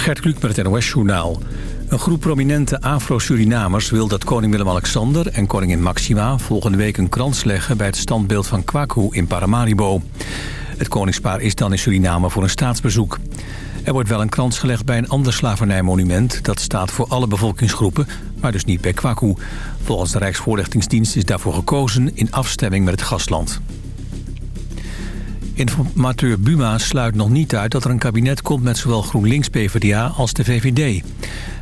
Gert Kluk met het NOS-journaal. Een groep prominente Afro-Surinamers wil dat koning Willem-Alexander en koningin Maxima... volgende week een krans leggen bij het standbeeld van Kwaku in Paramaribo. Het koningspaar is dan in Suriname voor een staatsbezoek. Er wordt wel een krans gelegd bij een ander slavernijmonument. Dat staat voor alle bevolkingsgroepen, maar dus niet bij Kwaku. Volgens de Rijksvoorlichtingsdienst is daarvoor gekozen in afstemming met het gastland. Informateur Buma sluit nog niet uit dat er een kabinet komt met zowel GroenLinks-PVDA als de VVD.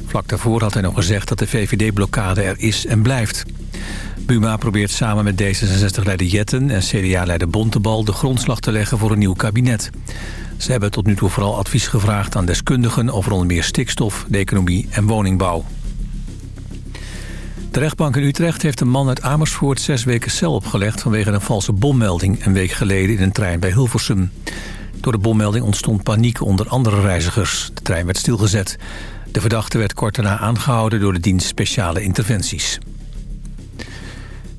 Vlak daarvoor had hij nog gezegd dat de VVD-blokkade er is en blijft. Buma probeert samen met D66-leider Jetten en CDA-leider Bontebal de grondslag te leggen voor een nieuw kabinet. Ze hebben tot nu toe vooral advies gevraagd aan deskundigen over onder meer stikstof, de economie en woningbouw. De rechtbank in Utrecht heeft een man uit Amersfoort zes weken cel opgelegd... vanwege een valse bommelding een week geleden in een trein bij Hilversum. Door de bommelding ontstond paniek onder andere reizigers. De trein werd stilgezet. De verdachte werd kort daarna aangehouden door de dienst speciale interventies.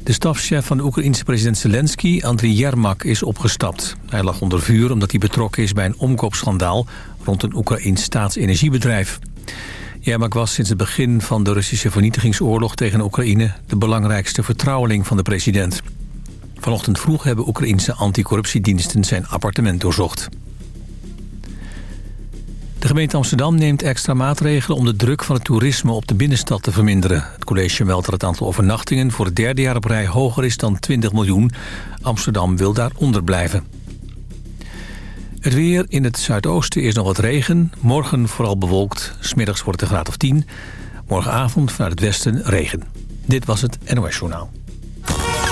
De stafchef van de Oekraïense president Zelensky, Andriy Yermak, is opgestapt. Hij lag onder vuur omdat hij betrokken is bij een omkoopschandaal... rond een Oekraïns staatsenergiebedrijf. Yermak was sinds het begin van de Russische vernietigingsoorlog tegen Oekraïne... de belangrijkste vertrouweling van de president. Vanochtend vroeg hebben Oekraïnse anticorruptiediensten zijn appartement doorzocht. De gemeente Amsterdam neemt extra maatregelen om de druk van het toerisme op de binnenstad te verminderen. Het college meldt dat het aantal overnachtingen voor het derde jaar op rij hoger is dan 20 miljoen. Amsterdam wil daaronder blijven. Het weer in het zuidoosten is nog wat regen. Morgen vooral bewolkt. Smiddags wordt het een graad of 10. Morgenavond vanuit het westen regen. Dit was het NOS Journaal.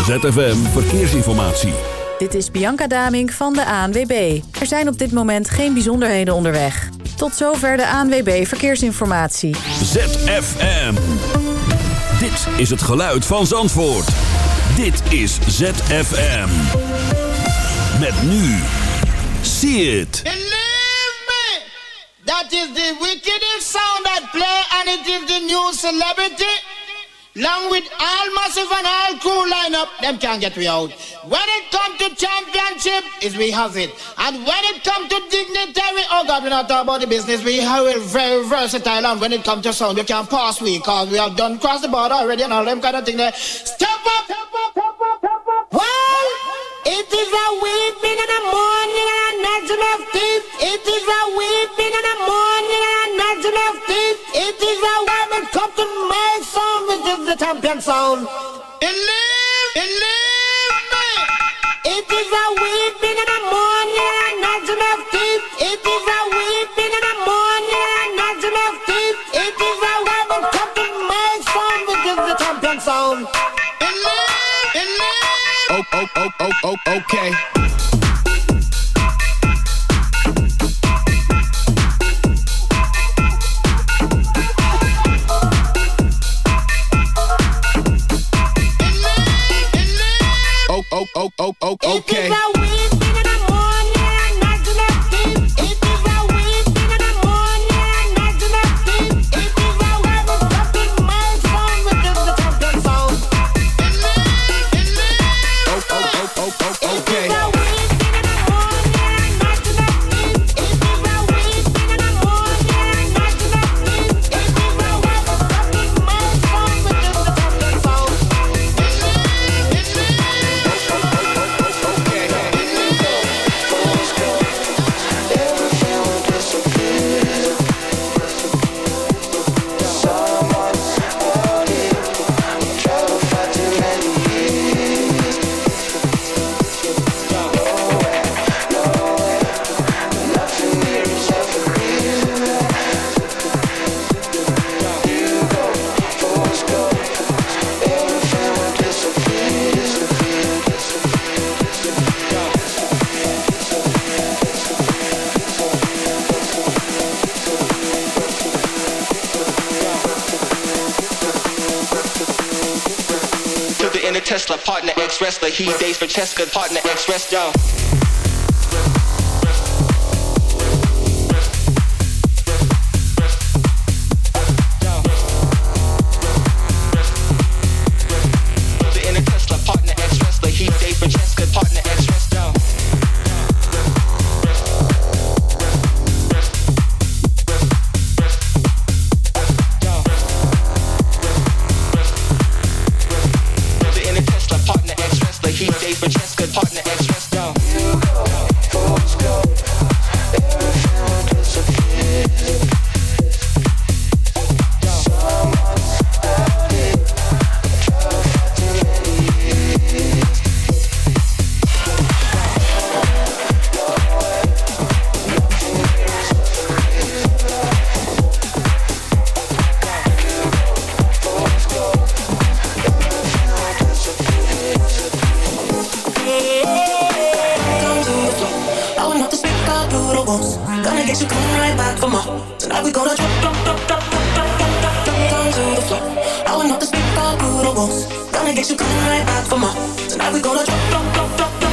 ZFM Verkeersinformatie. Dit is Bianca Damink van de ANWB. Er zijn op dit moment geen bijzonderheden onderweg. Tot zover de ANWB Verkeersinformatie. ZFM. Dit is het geluid van Zandvoort. Dit is ZFM. Met nu. See it. Believe me, that is the wickedest sound that play and it is the new celebrity. Long with all massive and all cool lineup, them can't get me out. When it come to championship, is we have it. And when it come to dignitary, oh God, we not talk about the business. We have it very versatile. And when it come to sound, you can't pass we, cause we have done cross the border already and all them kind of thing there. Step up, step up, step up. Well, it is a weeping in the morning and a gnashing of. It is a weeping in the morning and a gnashing of. It is a it come my song, which is the champion sound. Believe, believe me. It is a weeping in the morning Oh, oh, oh, oh, oh, okay. Oh, oh, oh, oh, okay. Wrestler. He dates Francesca, partner ex wrestler. get you coming right back for more. Tonight we gonna drop, drop, drop, drop, drop, drop, drop, drop, drop down to the floor. I will not sleep all through the walls. Gonna get you coming right back for more. Tonight we gonna drop, drop, drop, drop, drop.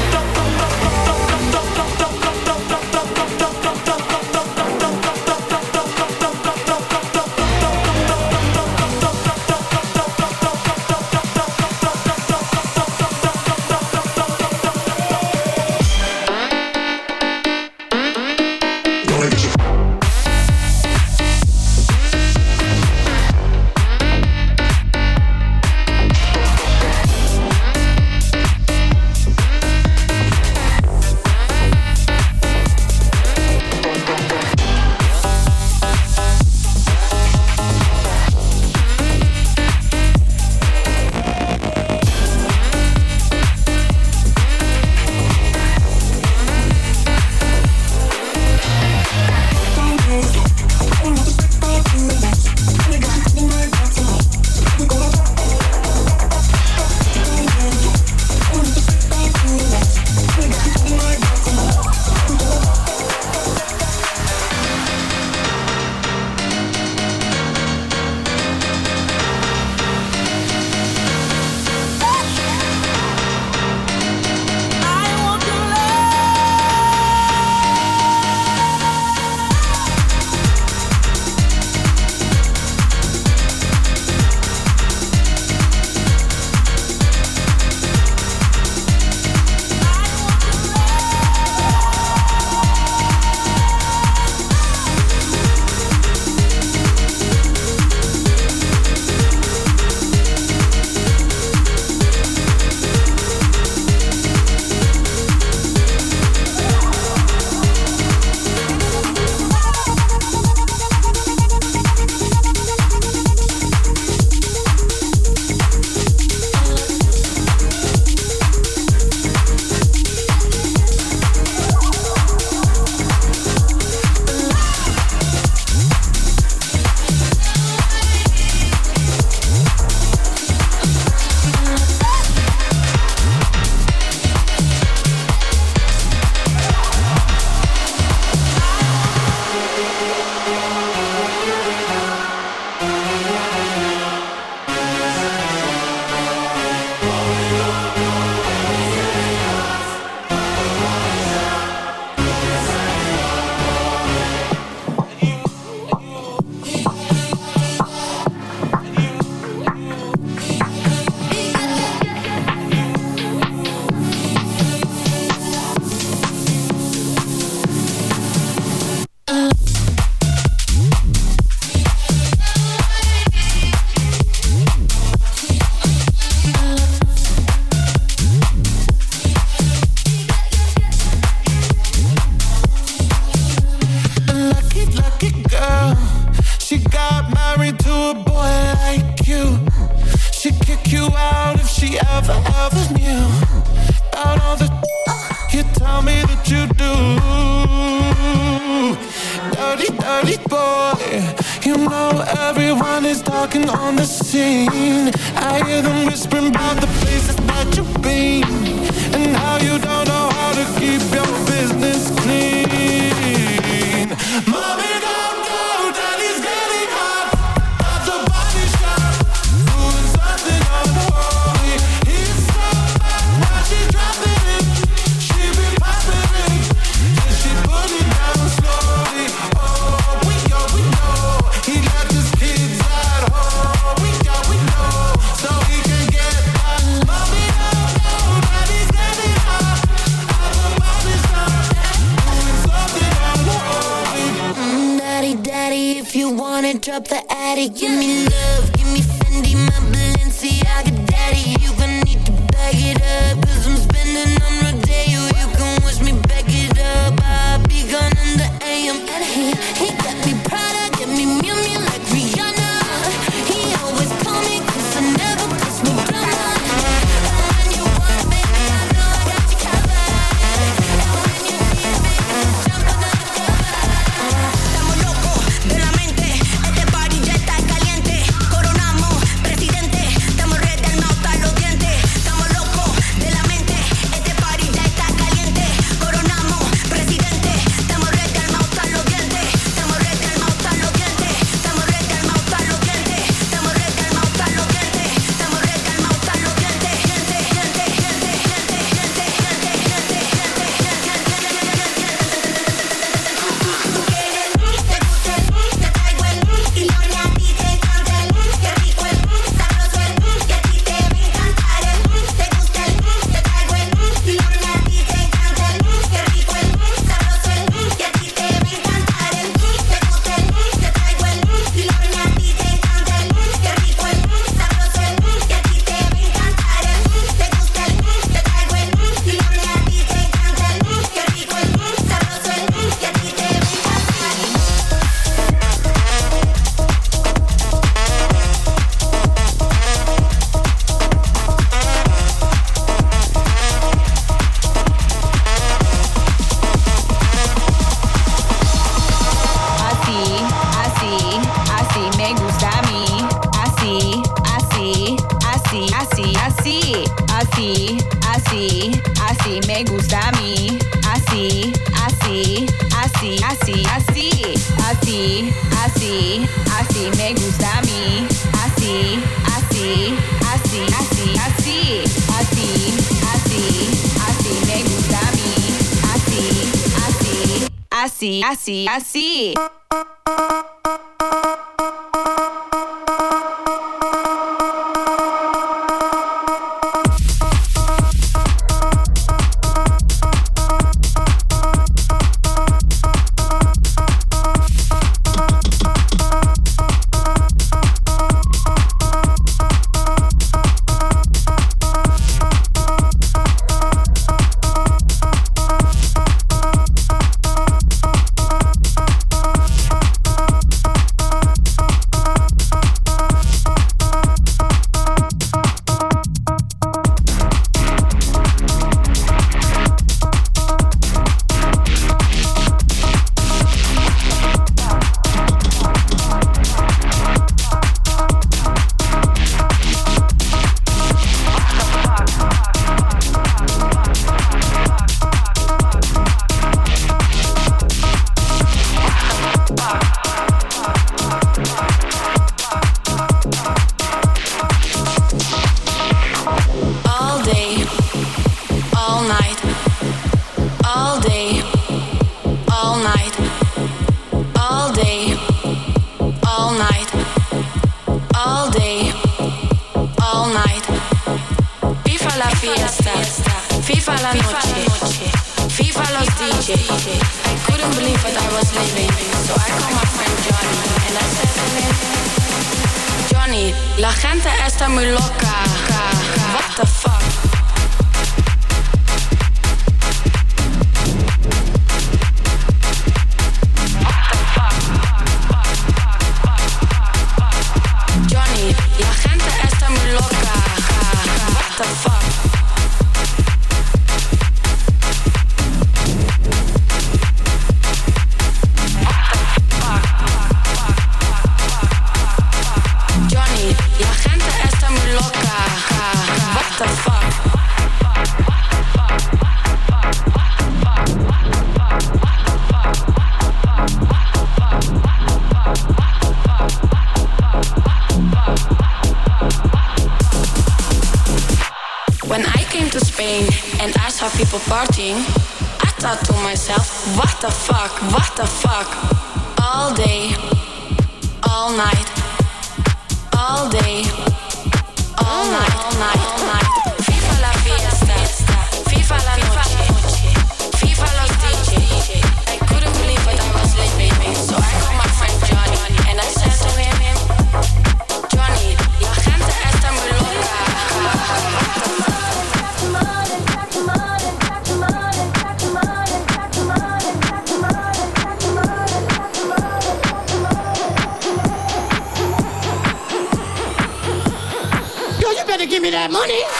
Money.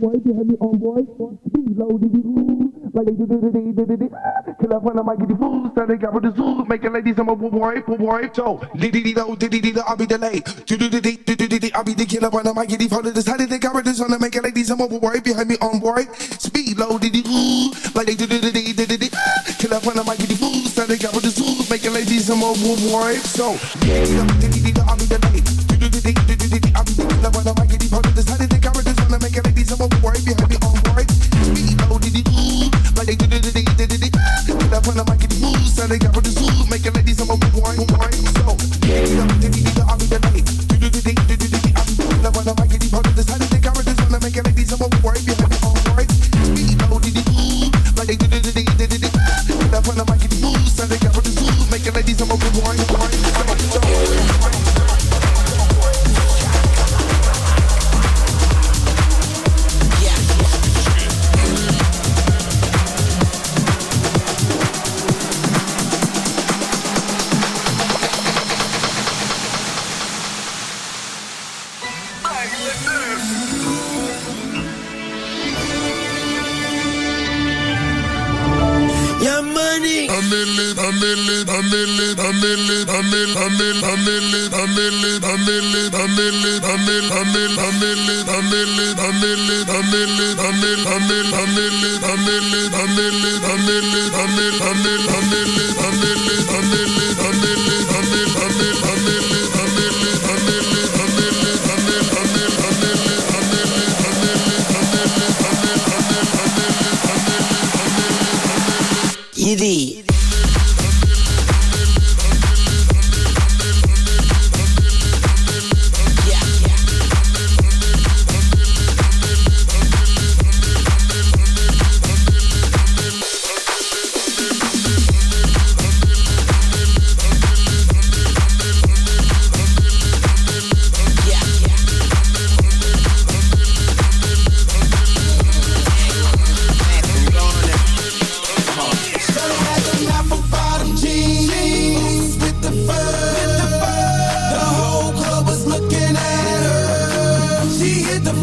boy, you hear me on boy. Reload it, like they did it, they did it. Till I find a might get the food, so they got with the zoo. Making ladies, I'm a boy, boy. So, did it, no, did it, I'll be delayed. Do do do do do do I'll be the killer when I might get the food. Decided they got with the zoo, making ladies, I'm a boy, behind me on boy. Speed load it, like they did it, they did it. Till I find a might get the food, so they got with the zoo. Making ladies, I'm a boy, so. I'll be delayed. They do do do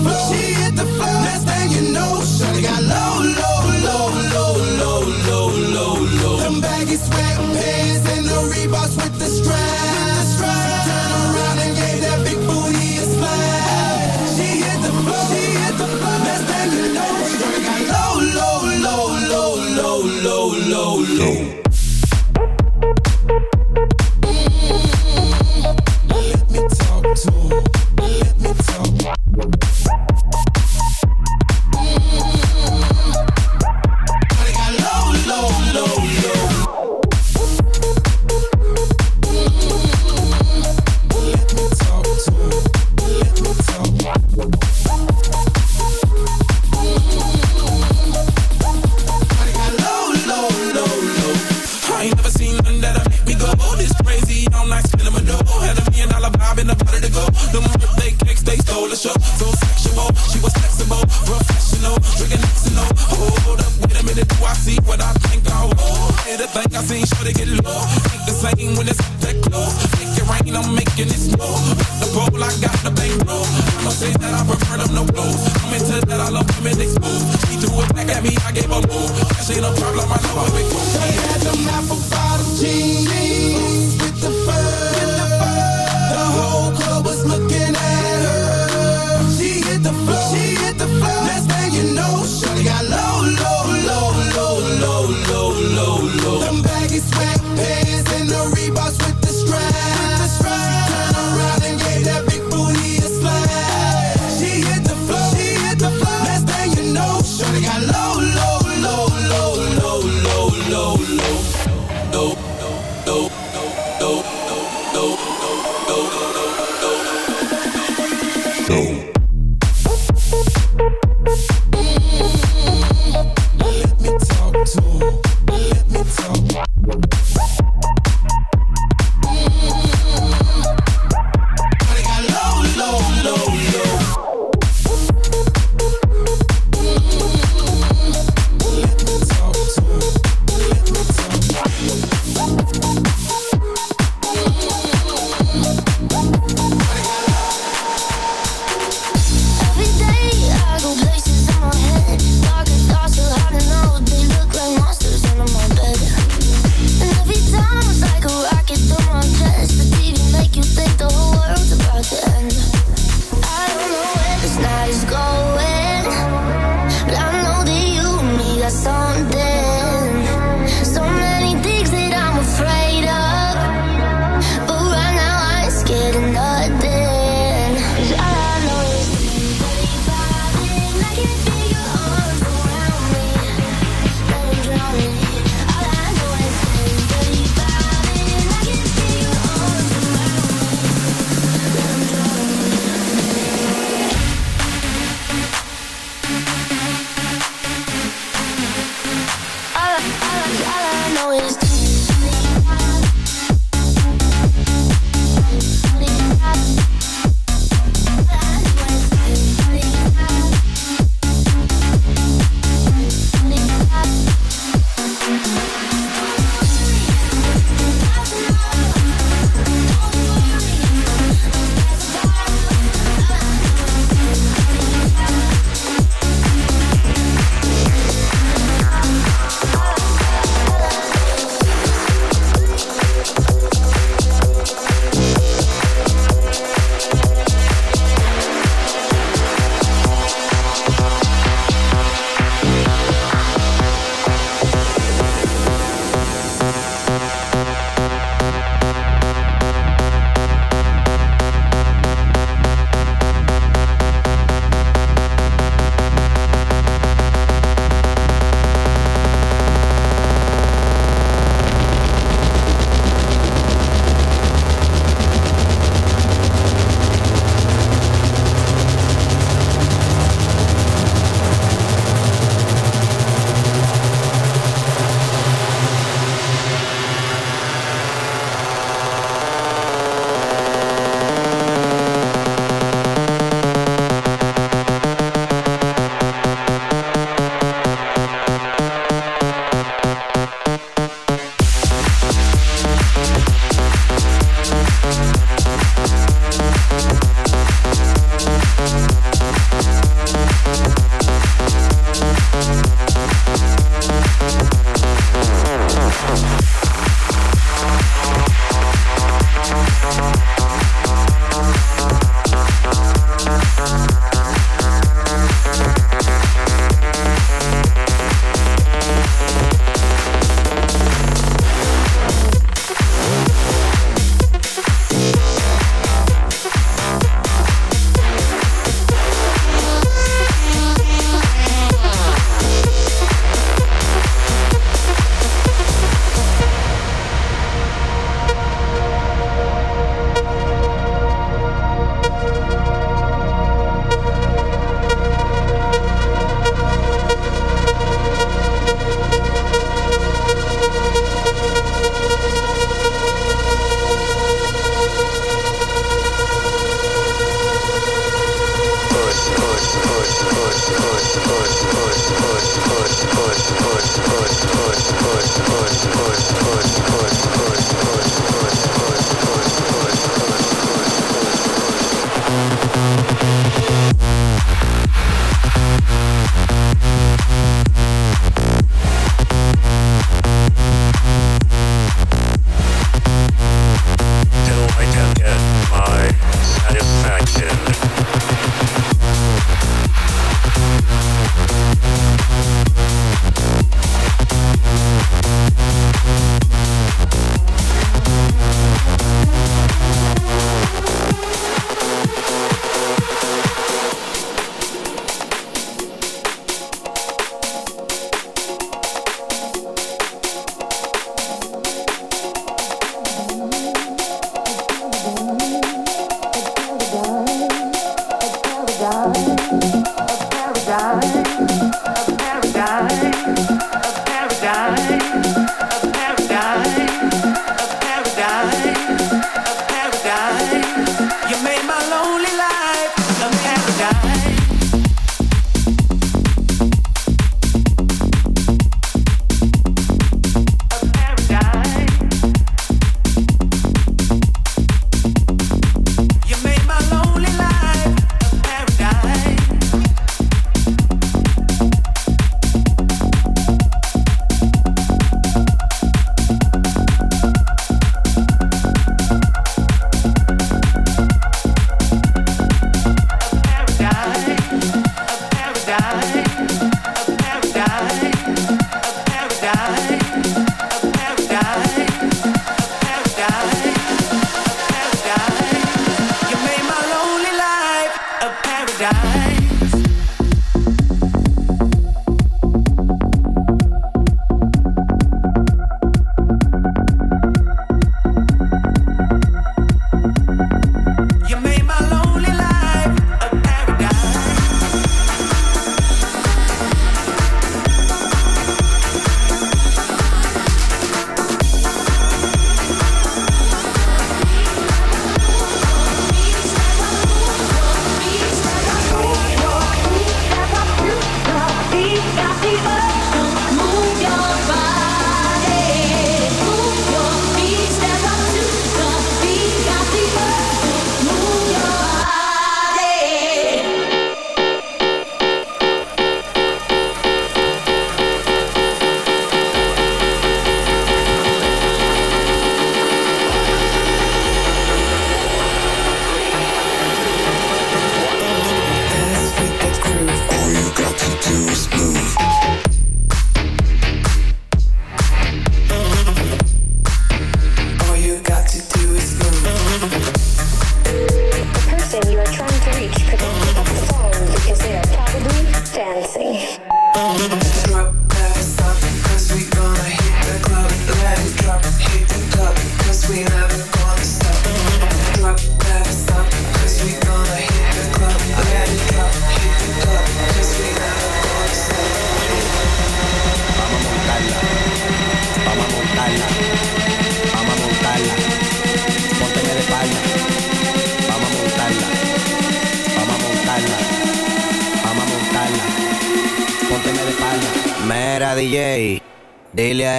flow.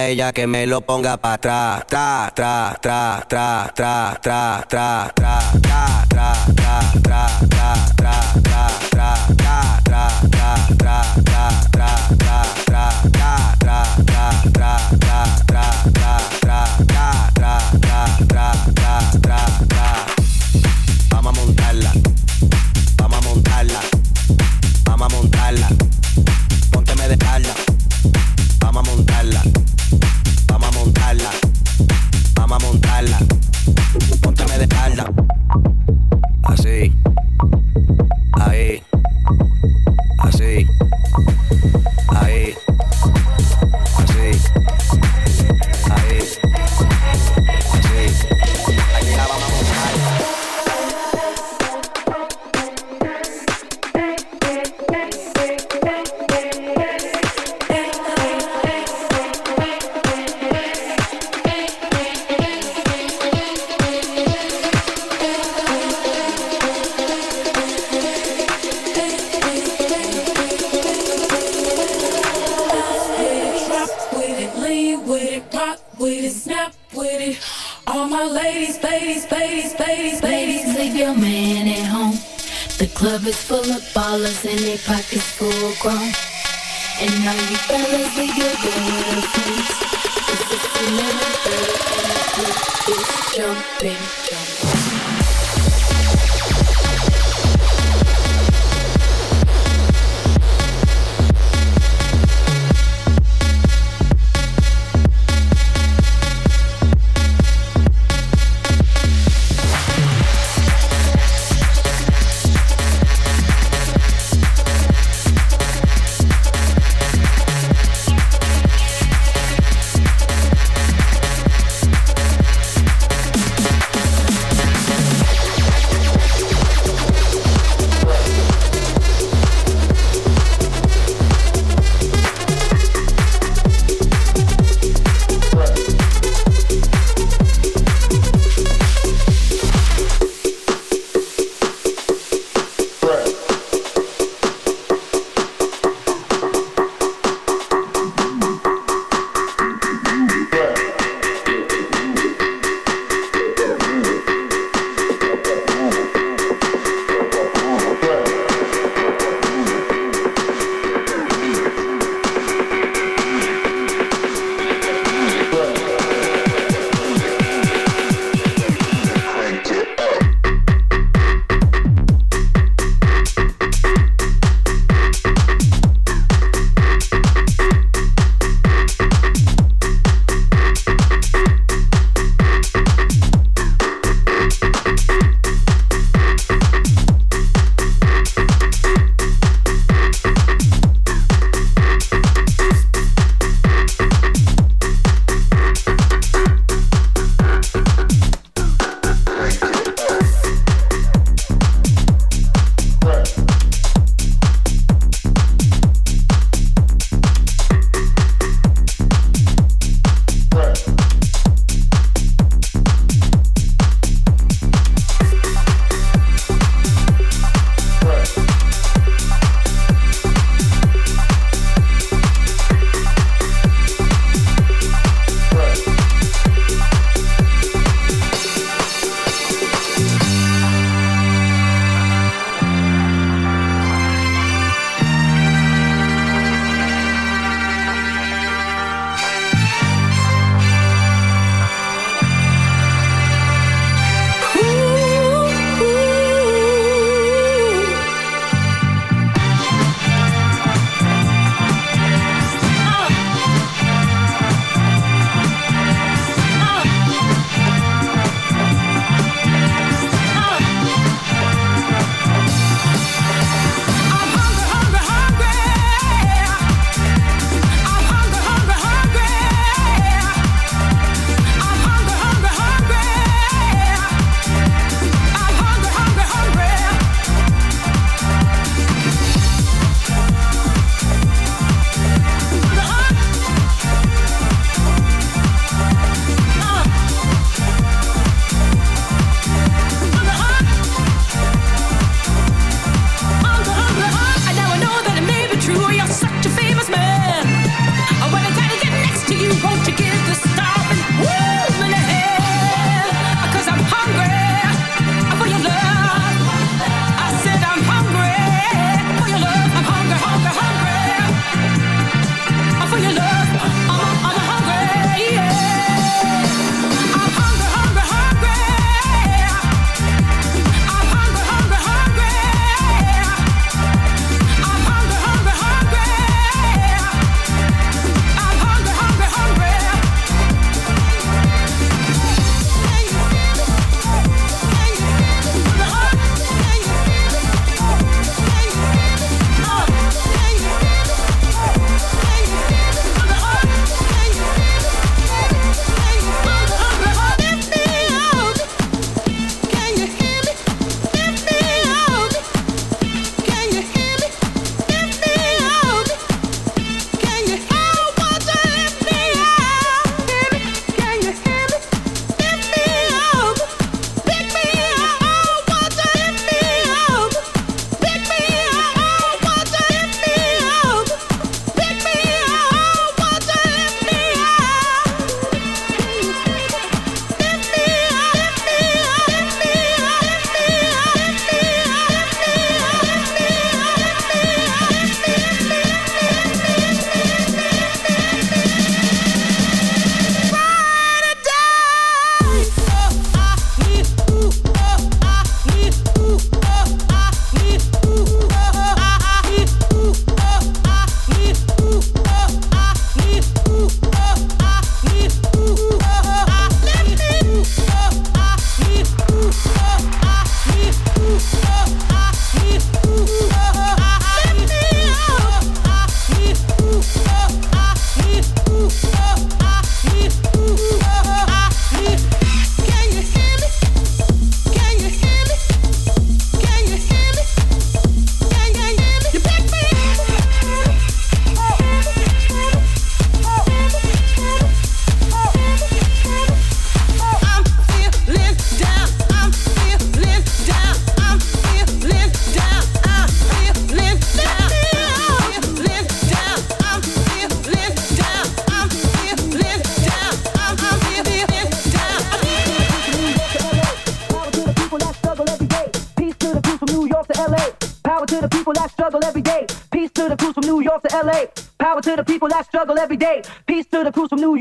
Ella que me lo ponga pa' atrás, tra, tra, tra, tra, tra, tra, tra, tra, tra, tra, tra, tra, tra, tra, tra, at home. The club is full of ballers and their pockets full grown. And all you fellas, leave your girl with her friends. It's 11:30 and the club jumping, jumping.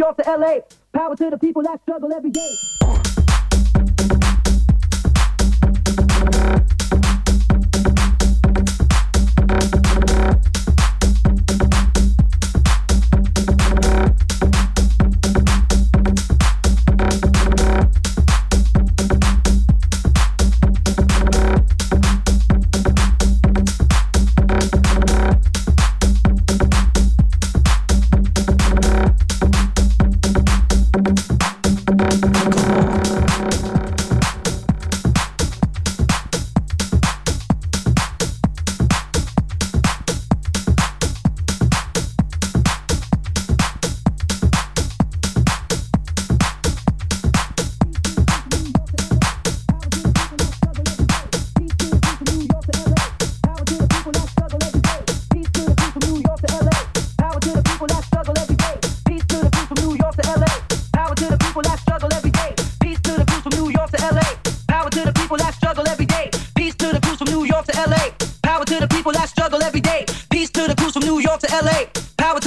York to LA. Power to the people that struggle every day.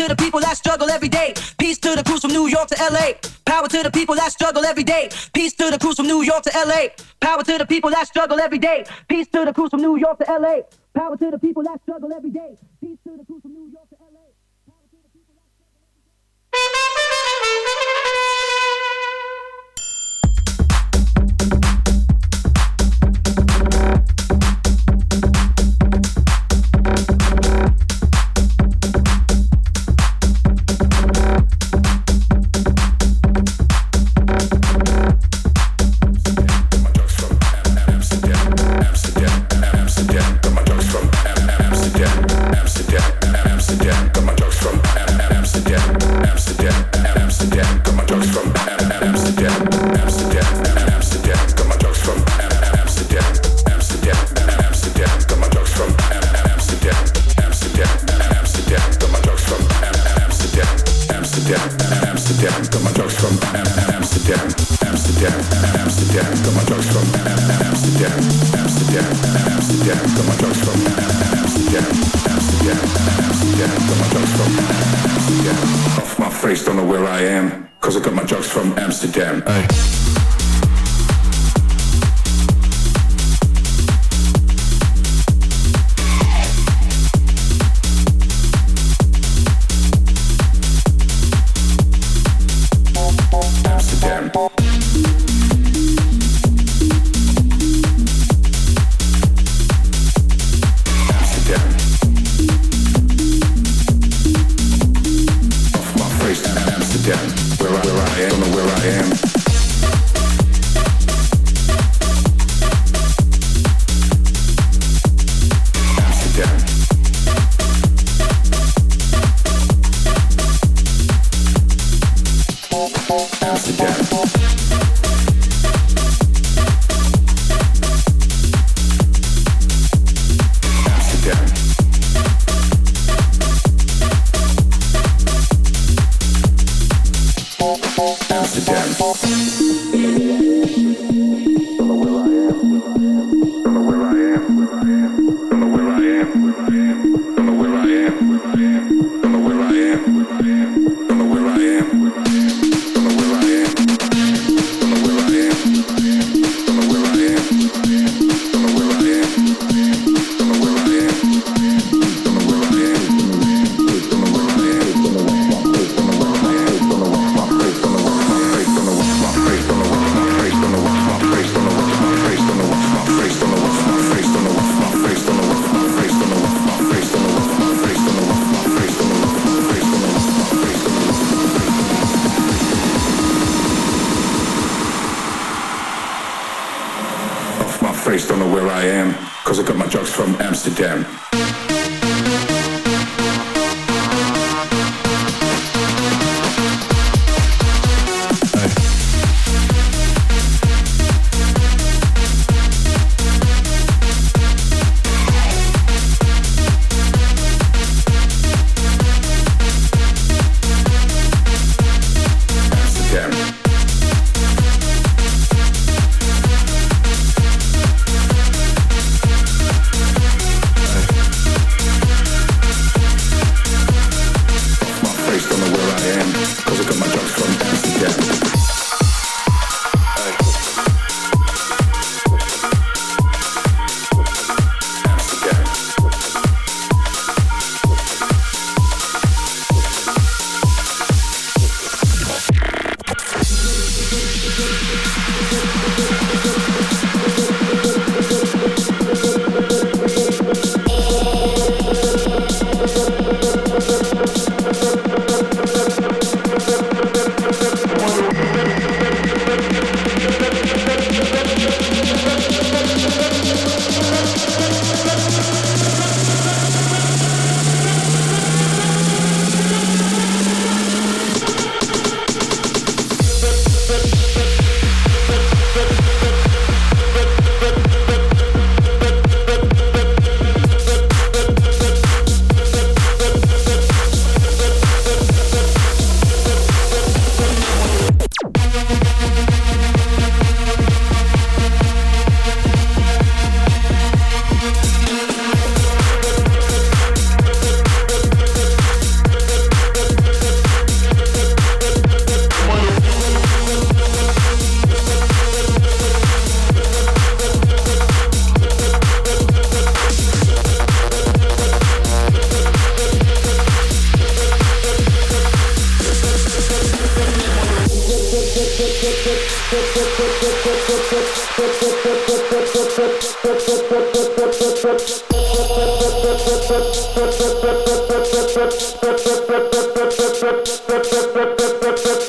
To the people that struggle every day. Peace to the crews from New York to LA. Power to the people that struggle every day. Peace to the crews from New York to LA. Power to the people that struggle every day. Peace to the crews from New York to LA. Power to the people that struggle every day. Peace to the crews from New York to LA. Off Where I, where I am, don't know where I am.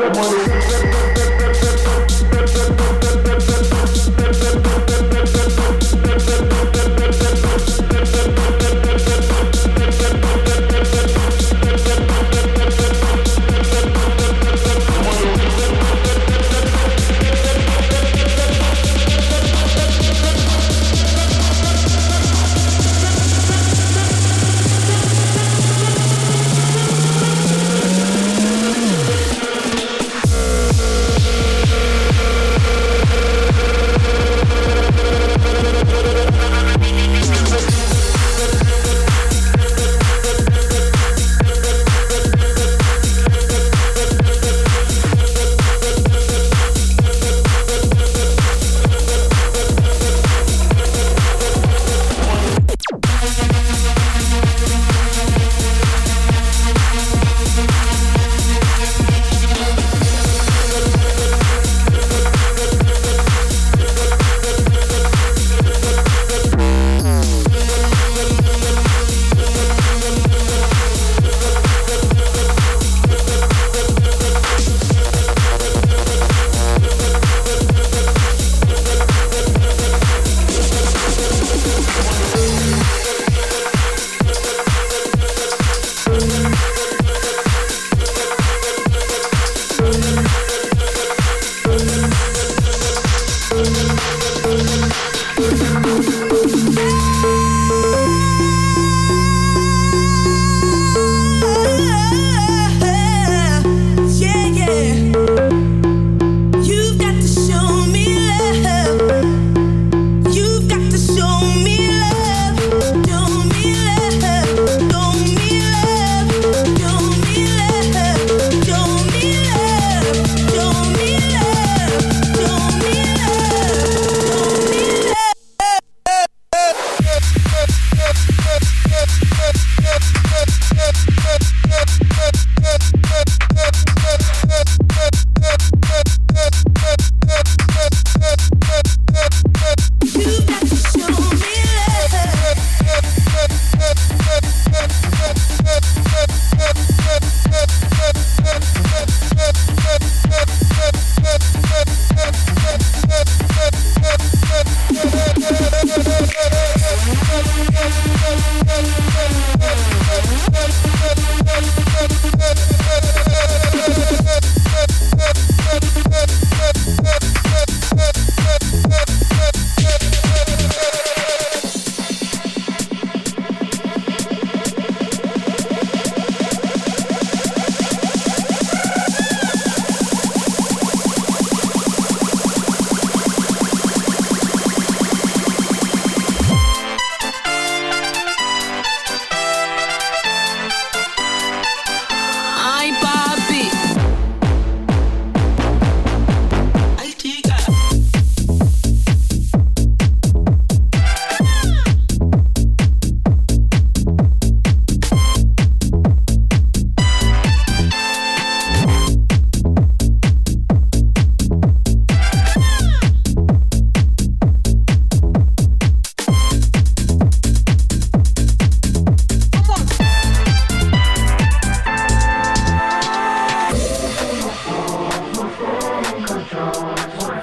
money.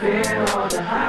fear the high.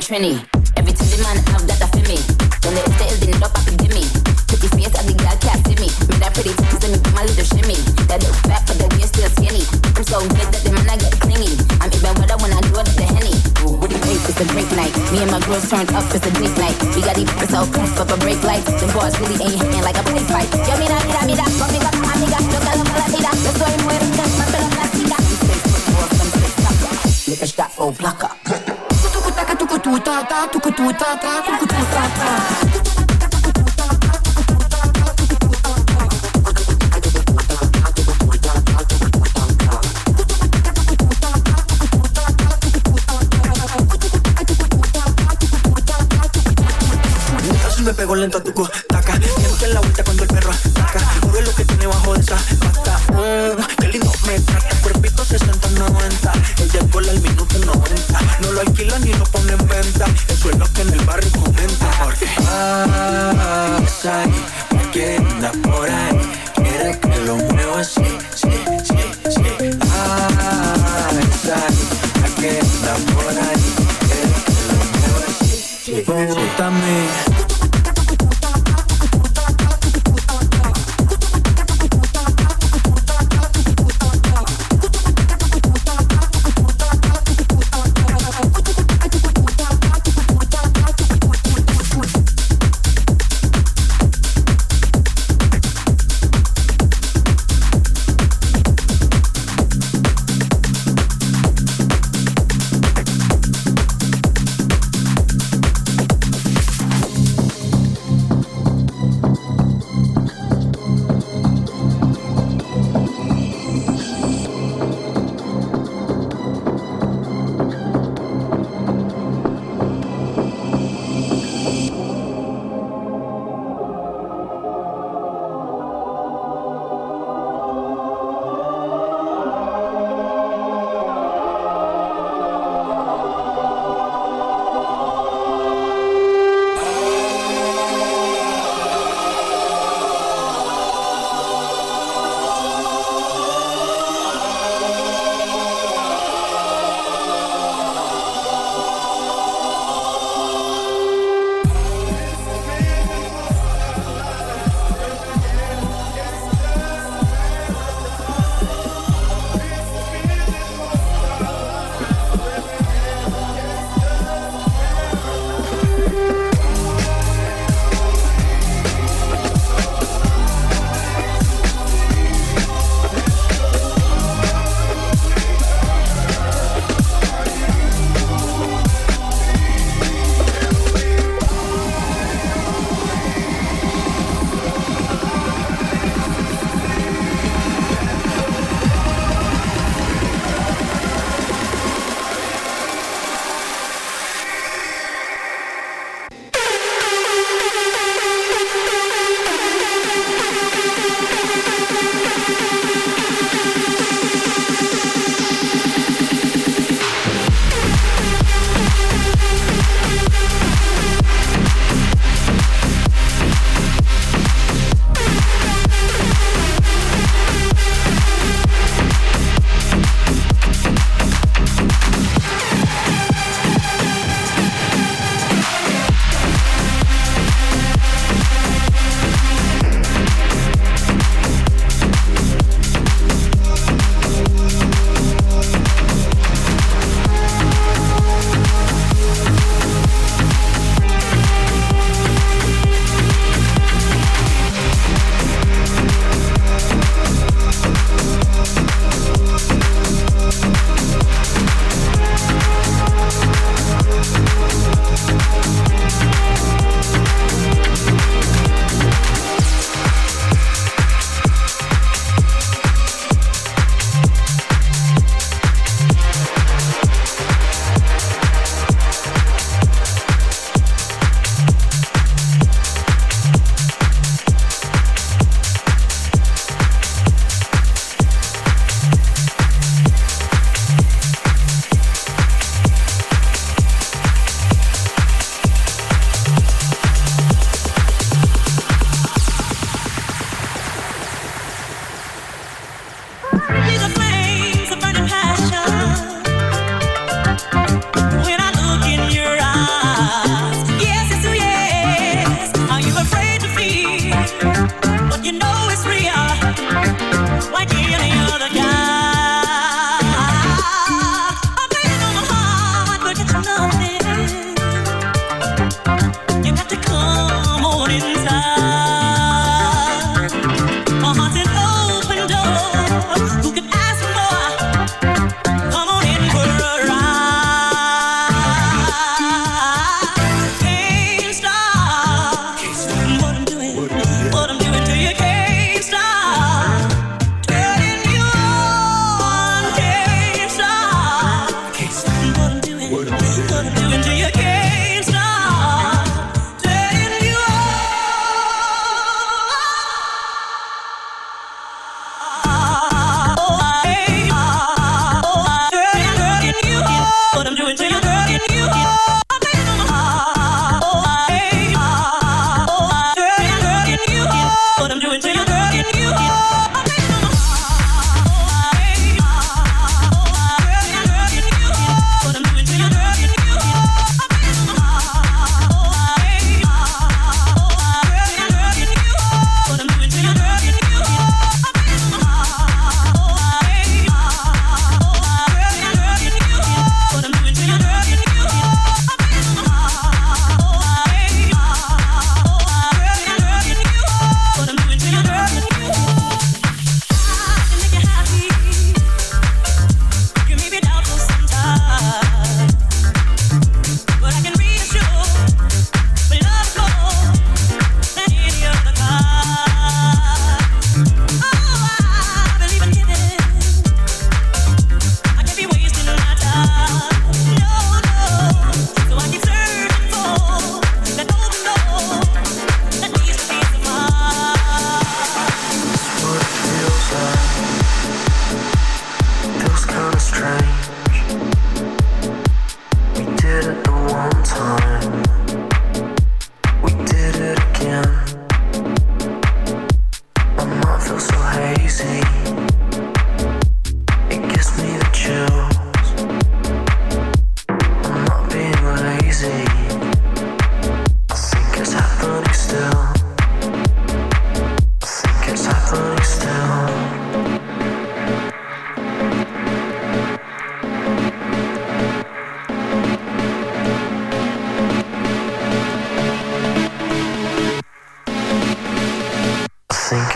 Trini. Every time the man have that for me. When they stay building up, I can give me. Pretty face and the girl can't see me. With that pretty titties, let me do my little shimmy. That look fat, but the waist still skinny. I'm so good that the man I get clingy. I'm even wetter when I do it the henny. With the bass, it's a drink night. Me and my girls turned up, it's a date night. We got these so close, but for break lights. Them boys really ain't hitting like a play fight. Yo, mira, mira, mira, conmigo, amiga. Loca, loca, la tira. Yo soy muerta, más pero plástica. Liquor shot, oh, block up. tucutata, tucutata, tucutata. lento tu cuerpo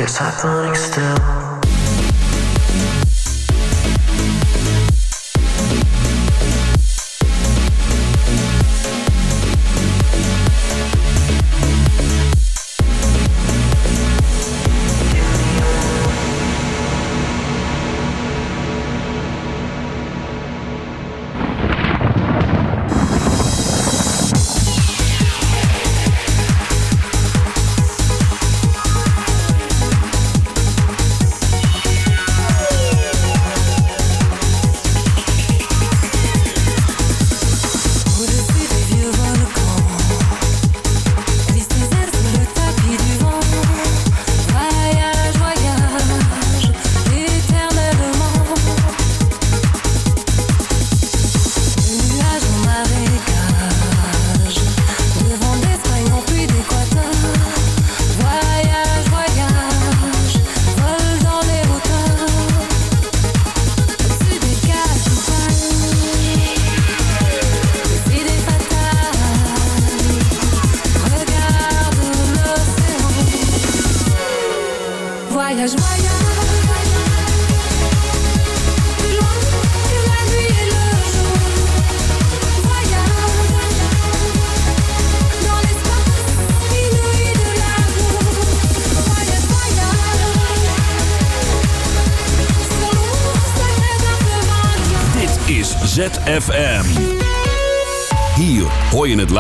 It's happening still.